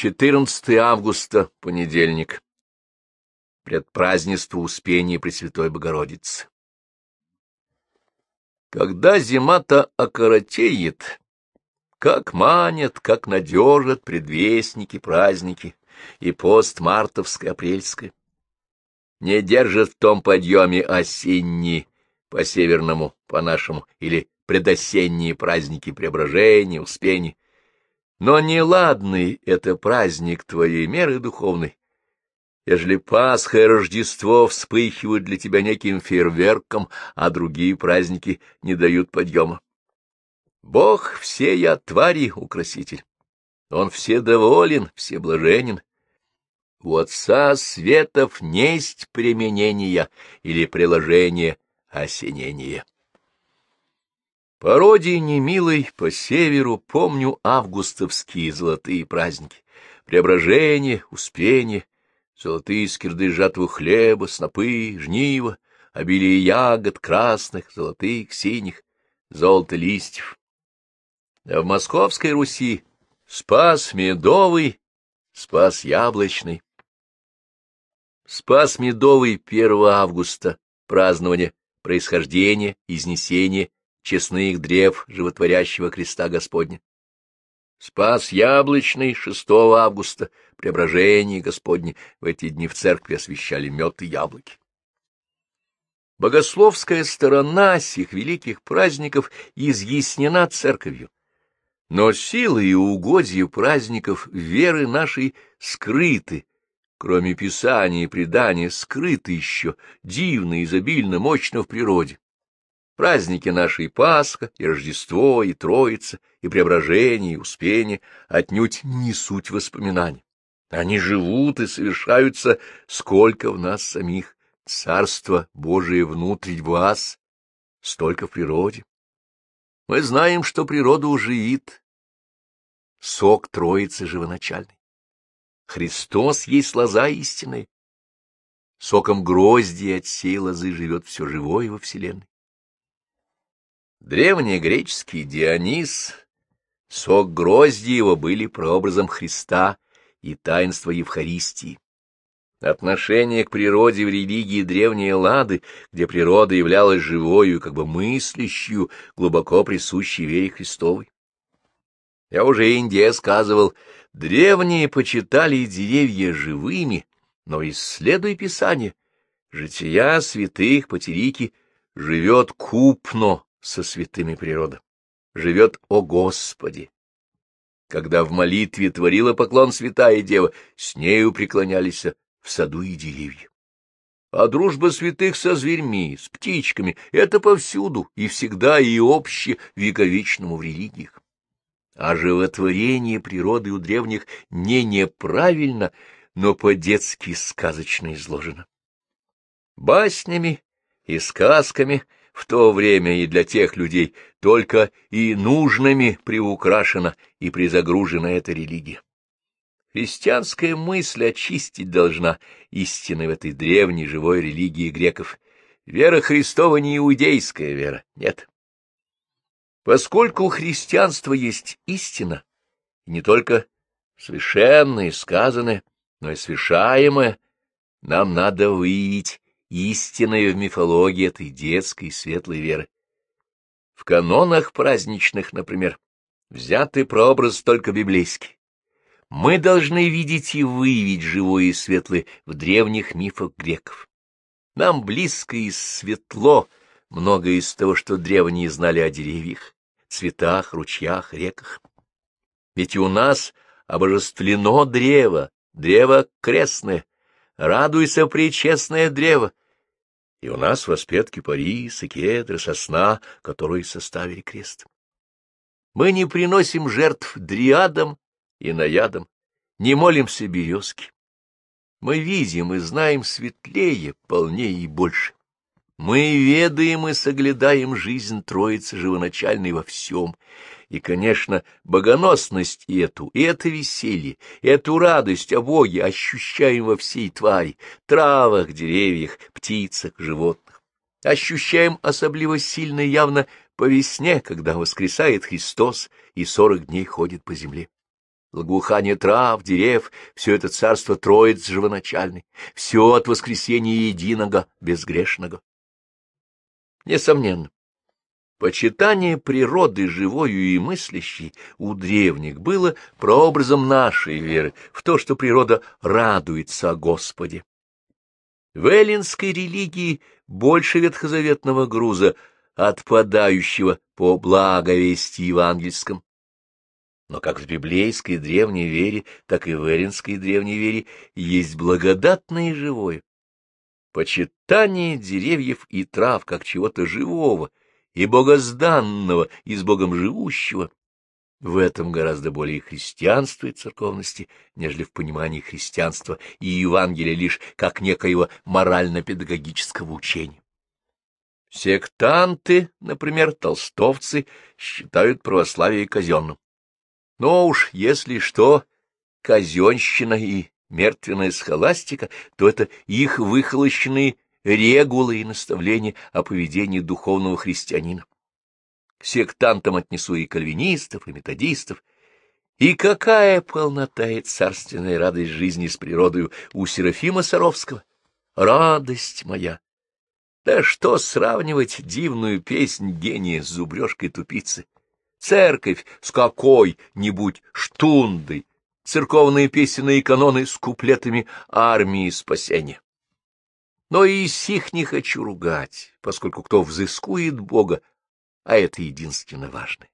14 августа, понедельник. Предпразднество Успения Пресвятой Богородицы. Когда зима-то окоротеет, как манят, как надежат предвестники, праздники и пост мартовское, апрельское. Не держат в том подъеме осенние, по-северному, по-нашему, или предосенние праздники преображения, успения. Но неладный — это праздник твоей меры духовной. Ежели Пасха и Рождество вспыхивают для тебя неким фейерверком, а другие праздники не дают подъема. Бог все я твари украситель. Он все доволен, все блаженен. У Отца Светов несть применения или приложение осенения. По родине милой, по северу, помню августовские золотые праздники. Преображение, Успение, золотые скирды жатвы хлеба, снопы, жнива, обилие ягод красных, золотых, синих, золото листьев. А в Московской Руси спас медовый, спас яблочный. Спас медовый 1 августа, празднование происхождения, изнесения честных древ животворящего креста Господня. Спас яблочный 6 августа, преображение Господне, в эти дни в церкви освящали мед и яблоки. Богословская сторона сих великих праздников изъяснена церковью, но силы и угодья праздников веры нашей скрыты, кроме Писания и предания, скрыты еще дивно, изобильно, мощно в природе. Праздники наши и Пасха, и Рождество, и Троица, и Преображение, и Успение отнюдь не суть воспоминаний. Они живут и совершаются, сколько в нас самих. Царство Божие внутрь вас, столько в природе. Мы знаем, что природа уживит. Сок Троицы живоначальный. Христос есть лоза истины. Соком грозди от сей лозы живет все живое во Вселенной. Древний греческий Дионис, сок грозди его были прообразом Христа и таинства Евхаристии. Отношение к природе в религии древней Лады, где природа являлась живою, как бы мыслящую, глубоко присущей вере Христовой. Я уже Индия сказывал, древние почитали деревья живыми, но исследуй Писание, жития святых потерики живет купно, со святыми природа. Живет о Господе. Когда в молитве творила поклон святая дева, с нею преклонялись в саду и деревья. А дружба святых со зверьми, с птичками — это повсюду и всегда и обще вековечному в религиях. А животворение природы у древних не неправильно, но по-детски сказочно изложено. Баснями и сказками — в то время и для тех людей только и нужными приукрашена и призагружена эта религия. Христианская мысль очистить должна истины в этой древней живой религии греков. Вера Христова не иудейская вера, нет. Поскольку у христианства есть истина, не только совершенная и сказанная, но и совершаемая, нам надо выявить истинная в мифологии этой детской светлой веры. В канонах праздничных, например, взятый прообраз только библейский. Мы должны видеть и выявить живое и светлое в древних мифах греков. Нам близко и светло многое из того, что древние знали о деревьях, цветах, ручьях, реках. Ведь и у нас обожествлено древо, древо крестное, радуйся, причестное древо, и у нас воспет кипарис и кедры, сосна, которые составили крест. Мы не приносим жертв дриадам и наядам, не молимся березки. Мы видим и знаем светлее, полнее и больше. Мы ведаем и соглядаем жизнь Троицы живоначальной во всем, и, конечно, богоносность эту, и это веселье, и эту радость о Боге ощущаем во всей твари, травах, деревьях, птицах, животных. Ощущаем особливо сильно и явно по весне, когда воскресает Христос и сорок дней ходит по земле. благоухание трав, дерев, все это царство Троиц живоначальный, все от воскресения единого, безгрешного. Несомненно, почитание природы живою и мыслящей у древних было прообразом нашей веры в то, что природа радуется о Господе. В эллинской религии больше ветхозаветного груза, отпадающего по благовести евангельском. Но как в библейской древней вере, так и в эллинской древней вере есть благодатное и живое. Почитание деревьев и трав как чего-то живого и богозданного, и с Богом живущего — в этом гораздо более христианства и церковности, нежели в понимании христианства и Евангелия лишь как некоего морально-педагогического учения. Сектанты, например, толстовцы, считают православие казенным. Но уж если что, казенщина и мертвенная схоластика, то это их выхолощенные регулы и наставления о поведении духовного христианина. К сектантам отнесу и кальвинистов, и методистов. И какая полнота и царственная радость жизни с природою у Серафима Саровского! Радость моя! Да что сравнивать дивную песнь гения с зубрежкой тупицы? церковь с какой-нибудь штундой, церковные песенные каноны с куплетами армии спасения. Но и сих не хочу ругать, поскольку кто взыскует Бога, а это единственно важное.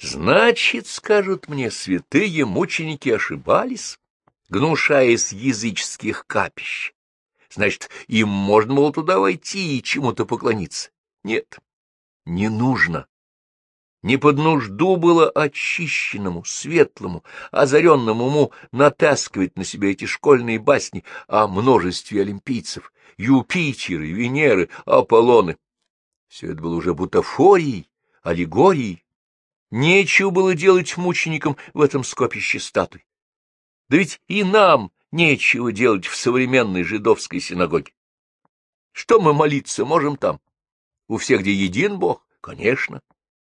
Значит, скажут мне, святые мученики ошибались, гнушаясь языческих капищ. Значит, им можно было туда войти и чему-то поклониться. Нет, не нужно не под нужду было очищенному, светлому, озаренному уму натаскивать на себя эти школьные басни о множестве олимпийцев, Юпитеры, Венеры, Аполлоны. Все это было уже бутафорией, аллегорией. Нечего было делать мученикам в этом скопище статуй. Да ведь и нам нечего делать в современной жидовской синагоге. Что мы молиться можем там? У всех, где един Бог? Конечно.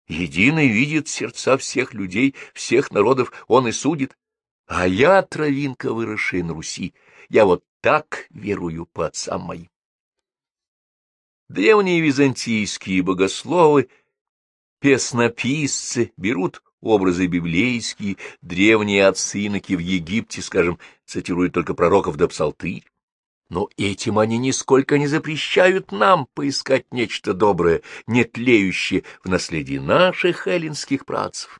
Единый видит сердца всех людей, всех народов, он и судит. А я, травинка, выросшая на Руси, я вот так верую по отцам моим. Древние византийские богословы, песнописцы берут образы библейские, древние отцы-иноки в Египте, скажем, цитируют только пророков да псалтырь. Но этим они нисколько не запрещают нам поискать нечто доброе, не тлеющее в наследии наших эллинских працев.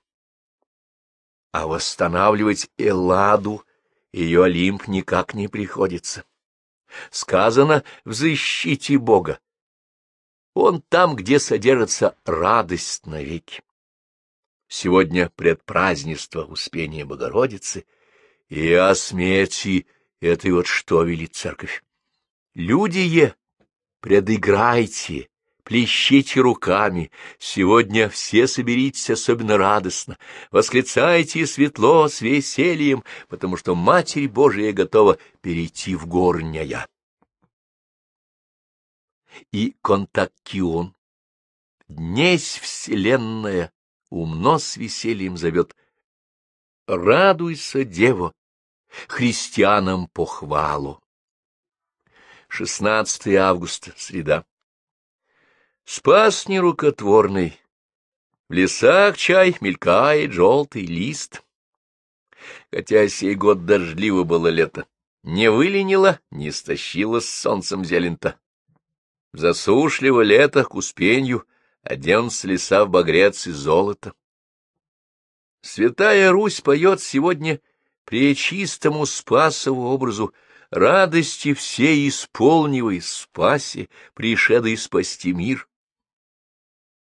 А восстанавливать Элладу, ее Олимп, никак не приходится. Сказано в защите Бога. Он там, где содержится радость навеки. Сегодня предпразднество Успения Богородицы, и о смерти это вот что велит церковь. Люди, предыграйте, плещите руками, сегодня все соберитесь особенно радостно, восклицайте светло с весельем, потому что Матерь Божия готова перейти в горняя. И контакион, днесь вселенная, умно с весельем зовет. Радуйся, дева, христианам похвалу. 16 августа, среда. Спас нерукотворный. В лесах чай мелькает желтый лист. Хотя сей год дождливо было лето, не выленило, не стащило с солнцем зелень-то. В засушливо лето к успенью оденутся леса в багрец и золото. Святая Русь поет сегодня пречистому Спасову образу радости всей исполнивай, спаси, пришедой спасти мир.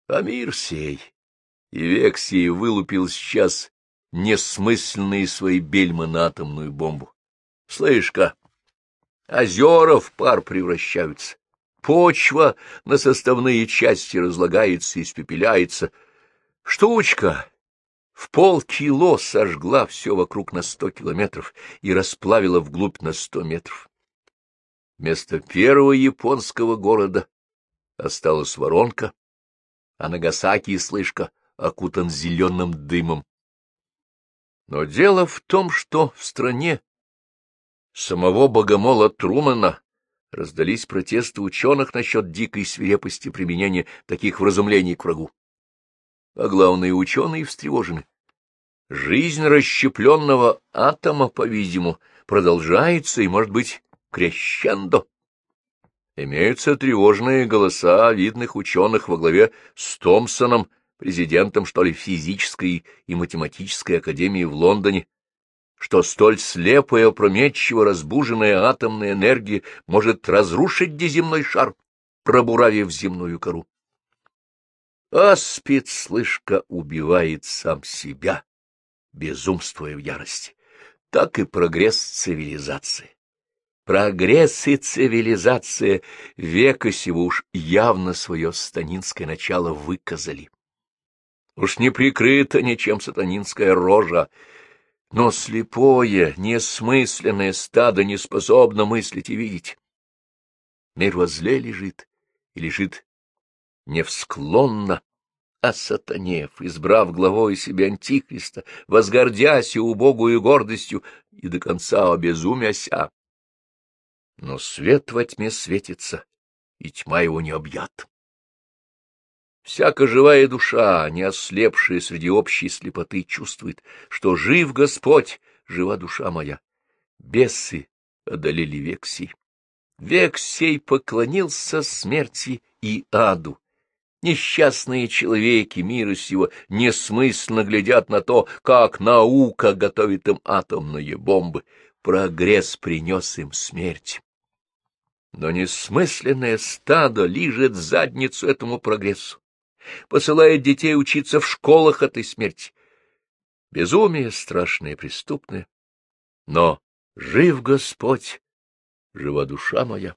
А мир сей, и век сей вылупил сейчас несмысленные свои бельмы на атомную бомбу. Слышь-ка, озера в пар превращаются, почва на составные части разлагается и испепеляется. Штучка в полкило сожгла все вокруг на сто километров и расплавила вглубь на сто метров. Вместо первого японского города осталась воронка, а Нагасаки, слышка, окутан зеленым дымом. Но дело в том, что в стране самого богомола Трумана раздались протесты ученых насчет дикой свирепости применения таких вразумлений к врагу. А главные ученые встревожены. Жизнь расщепленного атома, по-видимому, продолжается и, может быть, крещендо. Имеются тревожные голоса видных ученых во главе с Томпсоном, президентом, что ли, физической и математической академии в Лондоне, что столь слепая, опрометчиво разбуженная атомная энергия может разрушить деземной шар, пробуравив земную кору. А спецслышка убивает сам себя, безумствуя в ярости. Так и прогресс цивилизации. Прогресс и цивилизация века сего уж явно свое станинское начало выказали. Уж не прикрыта ничем сатанинская рожа, но слепое, несмысленное стадо не способно мыслить и видеть. Мир возле лежит, и лежит невсклонно, а сатанев, избрав главой себе антихриста, возгордясь и убогую гордостью, и до конца обезумяся. Но свет во тьме светится, и тьма его не объят. Всяко живая душа, не ослепшая среди общей слепоты, чувствует, что жив Господь, жива душа моя. Бесы одолели век сей. Век сей поклонился смерти и аду. Несчастные человеки мира сего несмысленно глядят на то, как наука готовит им атомные бомбы. Прогресс принес им смерть. Но несмысленное стадо лижет задницу этому прогрессу, посылает детей учиться в школах этой смерти. Безумие страшное и преступное. Но жив Господь, жива душа моя.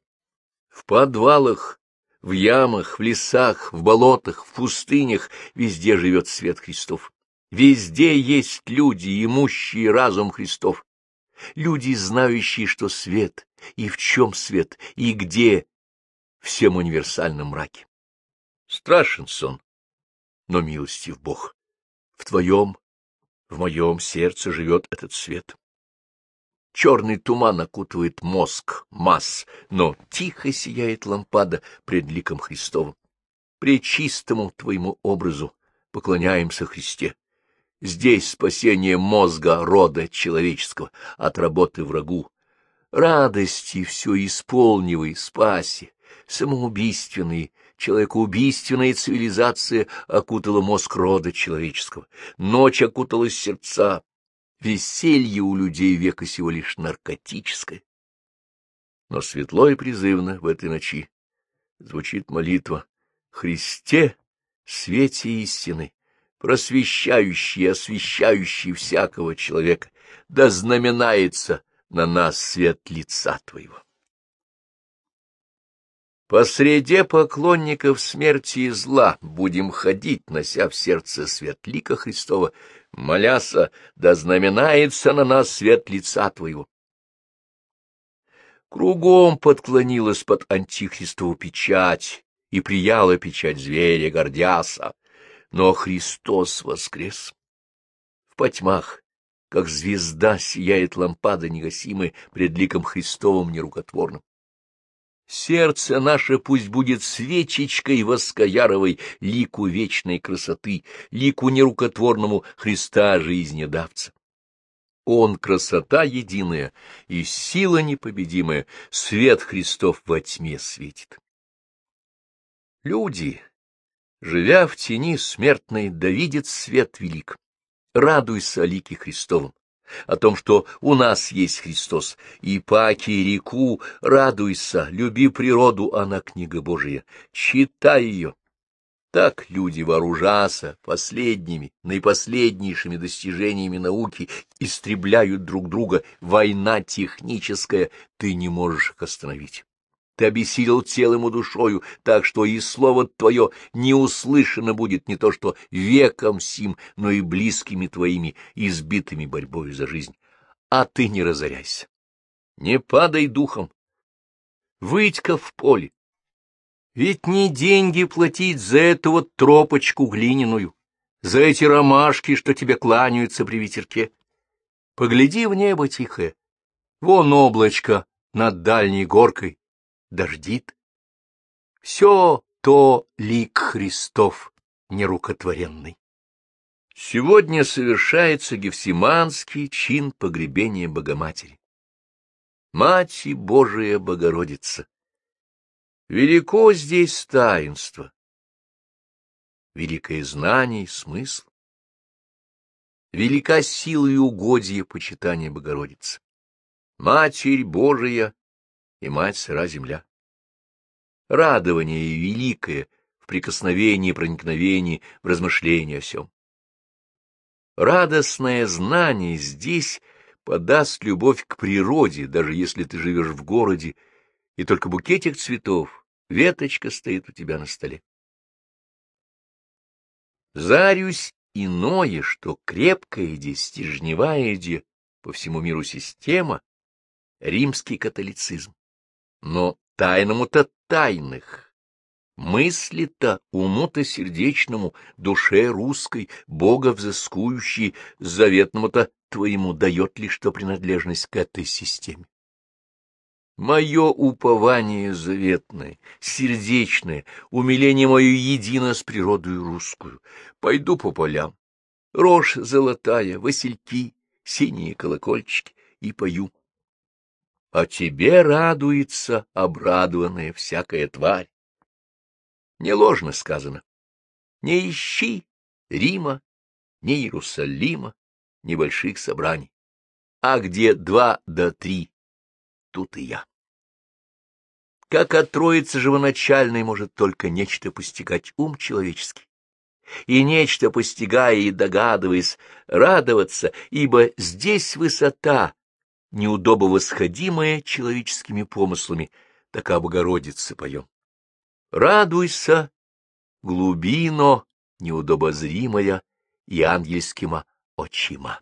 В подвалах в ямах, в лесах, в болотах, в пустынях везде живет свет Христов. Везде есть люди, имущие разум Христов. Люди, знающие, что свет, и в чем свет, и где, всем универсальном мраке. Страшен сон, но милостив Бог. В твоем, в моем сердце живет этот свет. Черный туман окутывает мозг, масс, но тихо сияет лампада пред ликом Христовым. чистому твоему образу поклоняемся Христе. Здесь спасение мозга рода человеческого от работы врагу. Радости все исполнивай, спаси, самоубийственные, человекоубийственная цивилизация окутала мозг рода человеческого, ночь окутала сердца, Веселье у людей века всего лишь наркотическое. Но светло и призывно в этой ночи звучит молитва «Христе, свете истины, просвещающий и освещающий всякого человека, да знаменается на нас свет лица Твоего». По среде поклонников смерти и зла будем ходить, нося в сердце свет лика Христова, моляся, да знаменается на нас свет лица Твоего. Кругом подклонилась под антихристову печать и прияла печать зверя, гордяса, но Христос воскрес. В потьмах, как звезда, сияет лампада негасимая пред ликом Христовым нерукотворным. Сердце наше пусть будет свечечкой воскояровой лику вечной красоты, лику нерукотворному Христа жизнедавца. Он — красота единая и сила непобедимая, свет Христов во тьме светит. Люди, живя в тени смертной, да видят свет велик. Радуйся лике Христовым о том, что у нас есть Христос, и паки реку, радуйся, люби природу, она книга Божия, читай ее. Так люди вооружаса последними, наипоследнейшими достижениями науки истребляют друг друга. Война техническая, ты не можешь их остановить. Ты обессилел телом и душою, так что и слово твое не услышано будет не то что веком сим, но и близкими твоими, избитыми борьбой за жизнь. А ты не разоряйся, не падай духом. Выйдь-ка в поле. Ведь не деньги платить за эту вот тропочку глиняную, за эти ромашки, что тебе кланяются при ветерке. Погляди в небо тихое, вон облачко над дальней горкой, дождит. Все то лик Христов нерукотворенный. Сегодня совершается Гефсиманский чин погребения Богоматери. Мать Божия Богородица! Велико здесь таинство, великое знание и смысл, велика сила и угодье почитания Богородицы. Матерь Божия и Мать сыра земля. Радование великое в прикосновении проникновении в размышлении о сем. Радостное знание здесь подаст любовь к природе, даже если ты живешь в городе, и только букетик цветов, веточка стоит у тебя на столе. Зарюсь иное, что крепкая иди, стержневая по всему миру система, римский католицизм. Но тайному-то тайных, мысли-то уму-то сердечному, душе русской, Бога взыскующей, заветному-то твоему дает ли что принадлежность к этой системе. Мое упование заветное, сердечное, умиление мое едино с природой русскую. Пойду по полям. Рожь золотая, васильки, синие колокольчики, и пою. А тебе радуется обрадованная всякая тварь. Не ложно сказано. Не ищи Рима, ни Иерусалима, ни больших собраний. А где два до три, тут и я. Как от троицы живоначальной может только нечто постигать ум человеческий, и нечто постигая и догадываясь, радоваться, ибо здесь высота, неудобо восходимая человеческими помыслами, так о Богородице поем. Радуйся, глубино, неудобозримая и ангельскима очима.